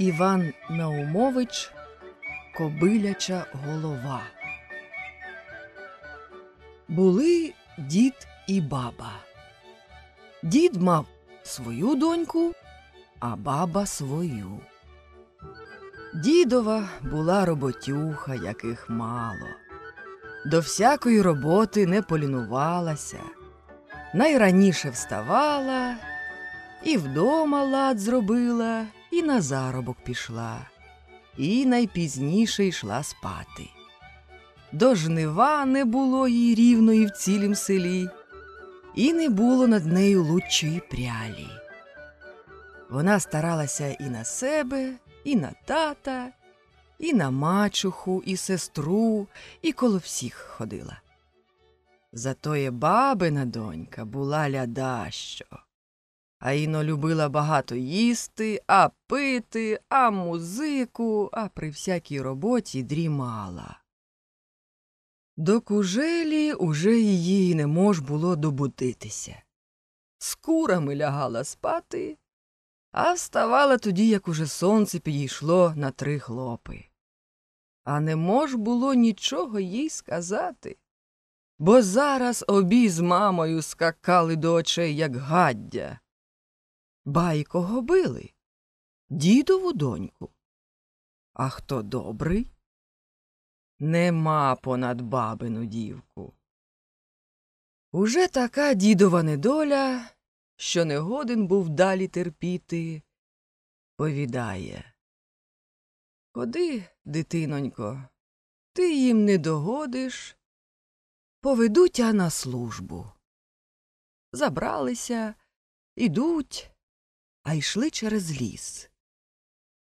Іван Наумович Кобиляча голова. Були дід і баба. Дід мав свою доньку, а баба свою. Дідова була роботюха, яких мало. До всякої роботи не полінувалася, найраніше вставала, і вдома лад зробила, і на заробок пішла, і найпізніше йшла спати. До жнива не було їй рівної в цілім селі, і не було над нею лучшої прялі. Вона старалася і на себе, і на тата, і на мачуху, і сестру, і коло всіх ходила. Затоє бабина донька була лядащо, а іно любила багато їсти, а пити, а музику, а при всякій роботі дрімала. До кужелі уже її не мож було добудитися. З курами лягала спати, а вставала тоді, як уже сонце підійшло на три хлопи. А не мож було нічого їй сказати, бо зараз обі з мамою скакали до очей, як гаддя. Байкого били дідову доньку. А хто добрий? Нема понад бабину дівку. Уже така дідова недоля, що не годен був далі терпіти, повідає. Ходи, дитинонько, ти їм не догодиш, поведуть тя на службу. Забралися, ідуть, а йшли через ліс.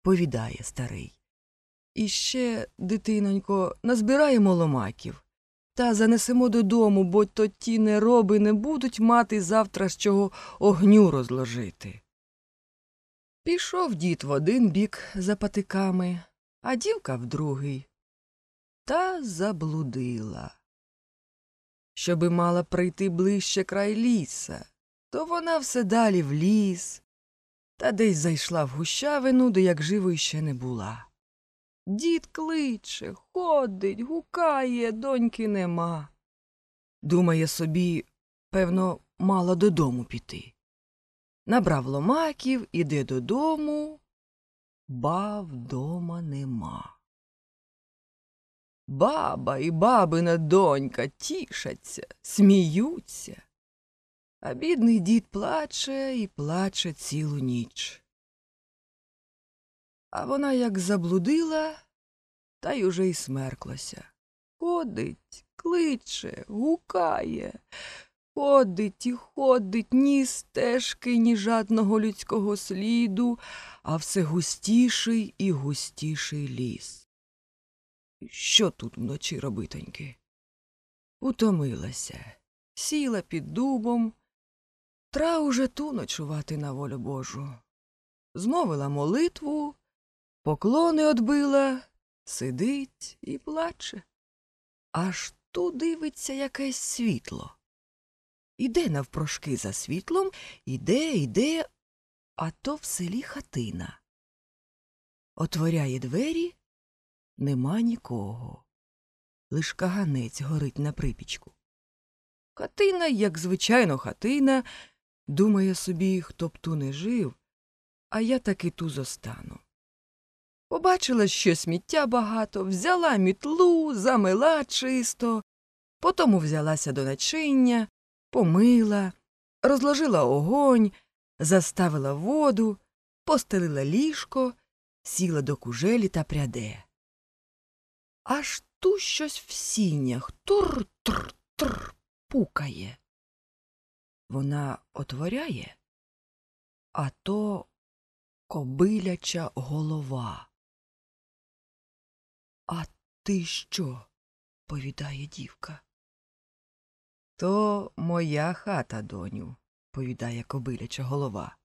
Повідає старий. Іще, дитинонько, назбираємо ломаків та занесемо додому, бо то ті нероби не будуть мати завтра з чого огню розложити. Пішов дід в один бік за патиками, а дівка в другий. Та заблудила. Щоби мала прийти ближче край ліса, то вона все далі в ліс, та десь зайшла в гущавину, де як живо ще не була. Дід кличе, ходить, гукає, доньки нема. Думає собі, певно, мала додому піти. Набрав ломаків, іде додому, ба вдома нема. Баба і бабина донька тішаться, сміються. А бідний дід плаче і плаче цілу ніч. А вона як заблудила, та й уже й смерклася. Ходить, кличе, гукає, ходить і ходить ні стежки, ні жадного людського сліду, а все густіший і густіший ліс. Що тут вночі робитоньки? Утомилася, сіла під дубом, тра уже ту ночувати на волю Божу. Змовила молитву, поклони одбила, сидить і плаче. Аж ту дивиться якесь світло. Іде навпрошки за світлом, іде, іде, а то в селі хатина. Отворяє двері, нема нікого. Лиш каганець горить на припічку. Хатина, як звичайно, хатина, думає собі, хто б ту не жив, а я таки ту зостану. Побачила, що сміття багато, взяла мітлу, замила чисто, потому взялася до начиння, помила, розложила огонь, заставила воду, постелила ліжко, сіла до кужелі та пряде. Аж ту щось в сінях тур-тур-тур пукає. Вона отворяє, а то кобиляча голова. А ти що? повідає дівка. То моя хата, доню, повідає кобиляча голова.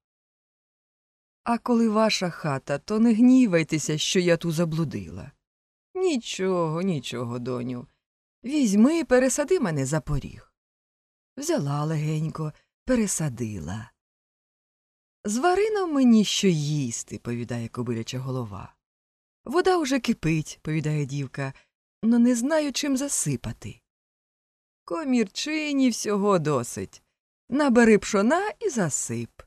А коли ваша хата, то не гнівайтеся, що я ту заблудила. Нічого, нічого, доню. Візьми, пересади мене за поріг. Взяла легенько, пересадила. Звари нам мені що їсти, повідає кобиляча голова. Вода уже кипить, повідає дівка, но не знаю, чим засипати. Комірчині всього досить. Набери пшона і засип.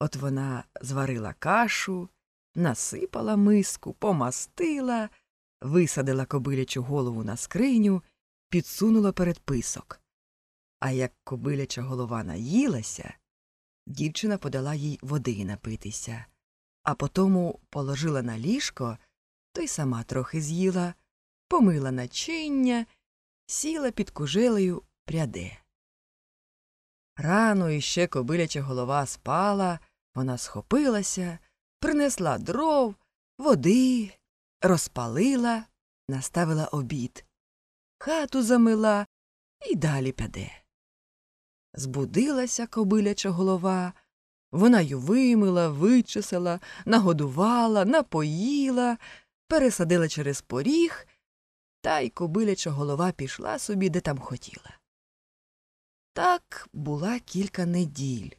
От вона зварила кашу, насипала миску, помастила, висадила кобилячу голову на скриню, підсунула перед писок. А як кобиляча голова наїлася, дівчина подала їй води напитися, а потому положила на ліжко, то й сама трохи з'їла, помила начиння, сіла під кужелею пряде. Рано іще кобиляча голова спала, вона схопилася, принесла дров, води, розпалила, наставила обід, хату замила і далі піде. Збудилася кобиляча голова, вона й вимила, вичесала, нагодувала, напоїла, пересадила через поріг, та й кобиляча голова пішла собі, де там хотіла. Так була кілька неділь.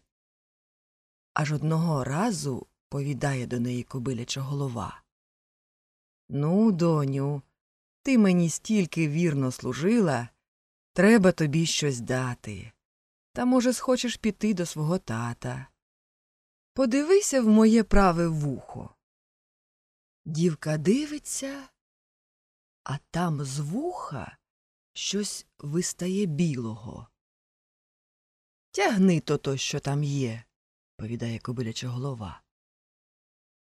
Аж одного разу повідає до неї кобиляча голова. Ну, доню, ти мені стільки вірно служила, треба тобі щось дати. Та, може, схочеш піти до свого тата. Подивися в моє праве вухо. Дівка дивиться, а там з вуха щось вистає білого. Тягни то то, що там є, повідає кобиляча голова.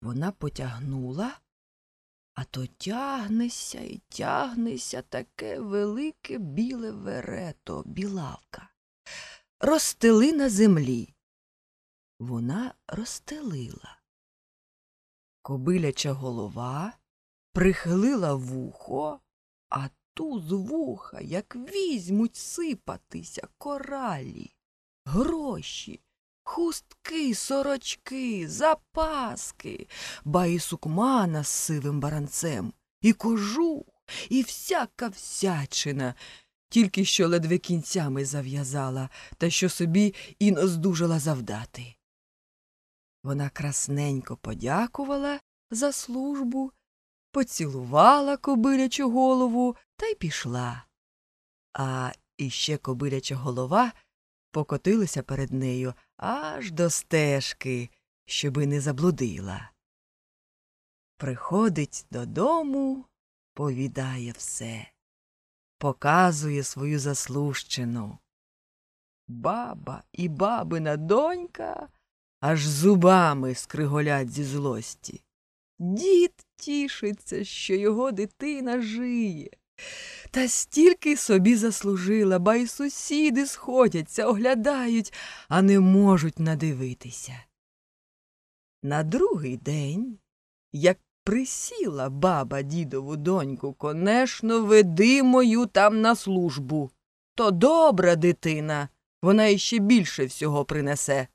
Вона потягнула, а то тягнеся і тягнеся таке велике біле верето, білавка. Розстели на землі. Вона розстелила. Кобиляча голова прихилила вухо, а ту з вуха, як візьмуть сипатися коралі, гроші, хустки, сорочки, запаски, ба і сукмана з сивим баранцем, і кожух, і всяка всячина, тільки що ледве кінцями зав'язала, та що собі і наздужала завдати. Вона красненько подякувала за службу, поцілувала кобилячу голову та й пішла. А іще кобиляча голова покотилася перед нею аж до стежки, щоби не заблудила. Приходить додому, повідає все, показує свою заслужчину. Баба і бабина донька аж зубами скриголять зі злості. Дід тішиться, що його дитина жиє. Та стільки собі заслужила, ба й сусіди сходяться, оглядають, а не можуть надивитися. На другий день, як присіла баба дідову доньку, конечно, веди мою там на службу. То добра дитина, вона іще більше всього принесе.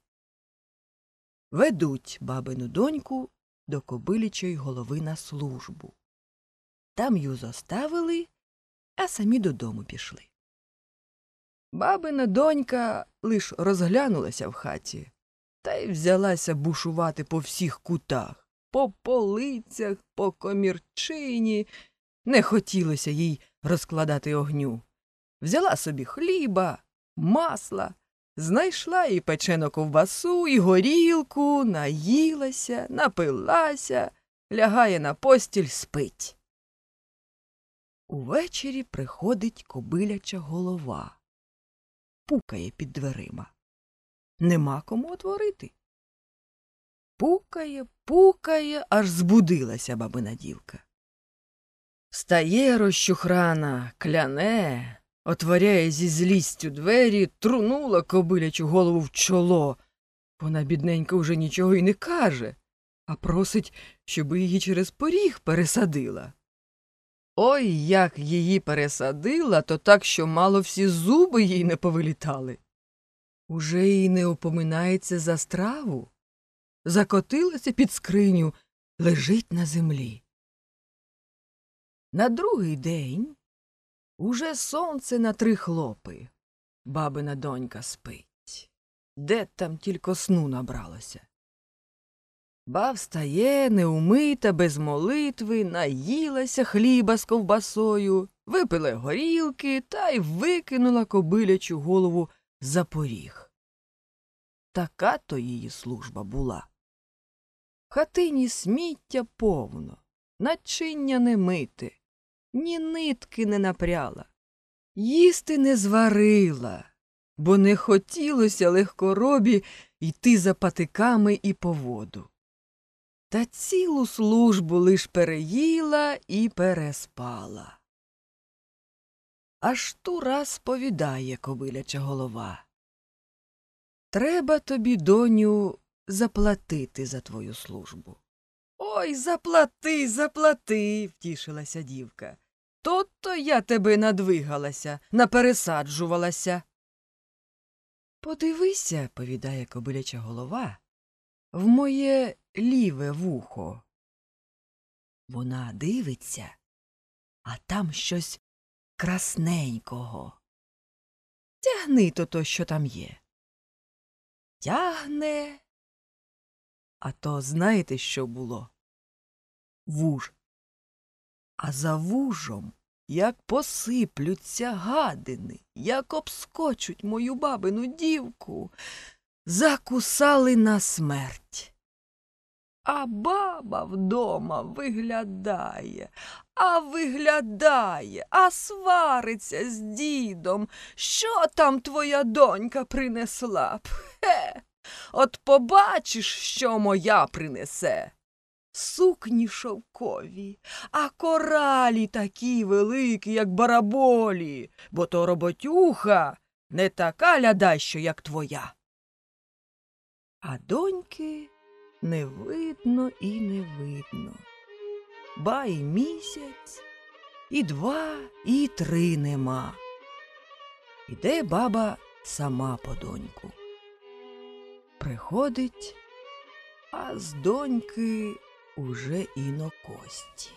Ведуть бабину доньку до кобилячої голови на службу. Там ю зоставили, а самі додому пішли. Бабина донька лиш розглянулася в хаті та й взялася бушувати по всіх кутах, по полицях, по комірчині. Не хотілося їй розкладати огню. Взяла собі хліба, масла, знайшла і печену ковбасу, і горілку, наїлася, напилася, лягає на постіль, спить. Увечері приходить кобиляча голова, пукає під дверима. Нема кому отворити. Пукає, пукає, аж збудилася бабина дівка. Встає розчухрана, кляне, отворяє зі злістю двері, трунула кобилячу голову в чоло. Вона, бідненька, уже нічого й не каже, а просить, щоби її через поріг пересадила. Ой, як її пересадила, то так, що мало всі зуби їй не повилітали. Уже й не упоминається за страву. Закотилася під скриню, лежить на землі. На другий день уже сонце на три хлопи. Бабина донька спить. де там тільки сну набралося. Ба встає, неумита, без молитви, наїлася хліба з ковбасою, випила горілки та й викинула кобилячу голову за поріг. Така то її служба була. Хатині сміття повно, начиння не мити, ні нитки не напряла, їсти не зварила, бо не хотілося легкоробі йти за патиками і по воду. Та цілу службу лиш переїла і переспала. Аж ту раз повідає кобиляча голова. Треба тобі, доню, заплатити за твою службу. Ой, заплати, заплати, втішилася дівка. То-то я тебе надвигалася, напересаджувалася. Подивися, повідає кобиляча голова, в моє ліве вухо. Вона дивиться, а там щось красненького. Тягни то то, що там є. Тягне. А то знаєте, що було? Вуж. А за вужом, як посиплються гадини, як обскочуть мою бабину дівку, закусали на смерть. А баба вдома виглядає, а виглядає, а свариться з дідом. Що там твоя донька принесла? Пхе, от побачиш, що моя принесе. Сукні шовкові, а коралі такі великі, як бараболі, бо то роботюха не така лядащо, як твоя. А доньки не видно і не видно. Ба і місяць, і два, і три нема. Іде баба сама по доньку. Приходить, а з доньки уже і на кості.